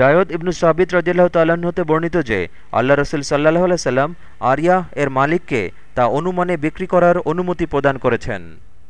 জায়দ ইবনু সাবিত রদিল্লাহ তাল্লাহ্ন হতে বর্ণিত যে, আল্লাহ রসুল সাল্লাহ সাল্লাম আরিয়া এর মালিককে তা অনুমানে বিক্রি করার অনুমতি প্রদান করেছেন।